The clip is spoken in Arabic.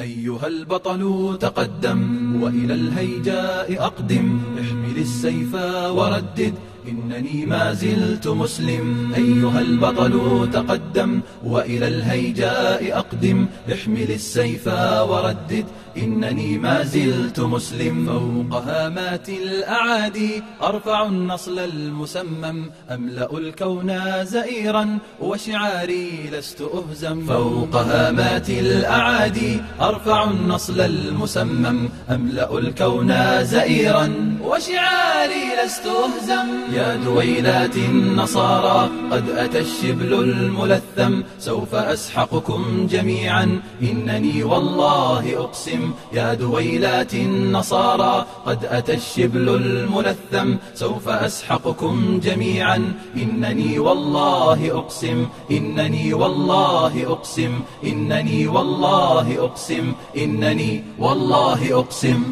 أيها البطل تقدم وإلى الهيجاء أقدم احمل السيف وردد. إنني ما زلت مسلم. أيها البطل تقدم وإلى الهيجاء أقدم. احمل السيف وردد إنني ما زلت مسلم. فوق هامات الأعادي أرفع النصل المسمم. أملأ الكون زئيرا وشعاري لست أهزم. فوق هامات الأعادي أرفع النصل المسمم. أملأ الكون زئيرا وشعاري لست أهزم. يا دويلات النصارى قد أتى الشبل الملثم سوف أسحقكم جميعا. إنني والله أقسم يا دويلات النصارى قد أتى الشبل الملثم سوف أسحقكم جميعا. إنني والله أقسم إنني والله أقسم إنني والله أقسم إنني والله أقسم.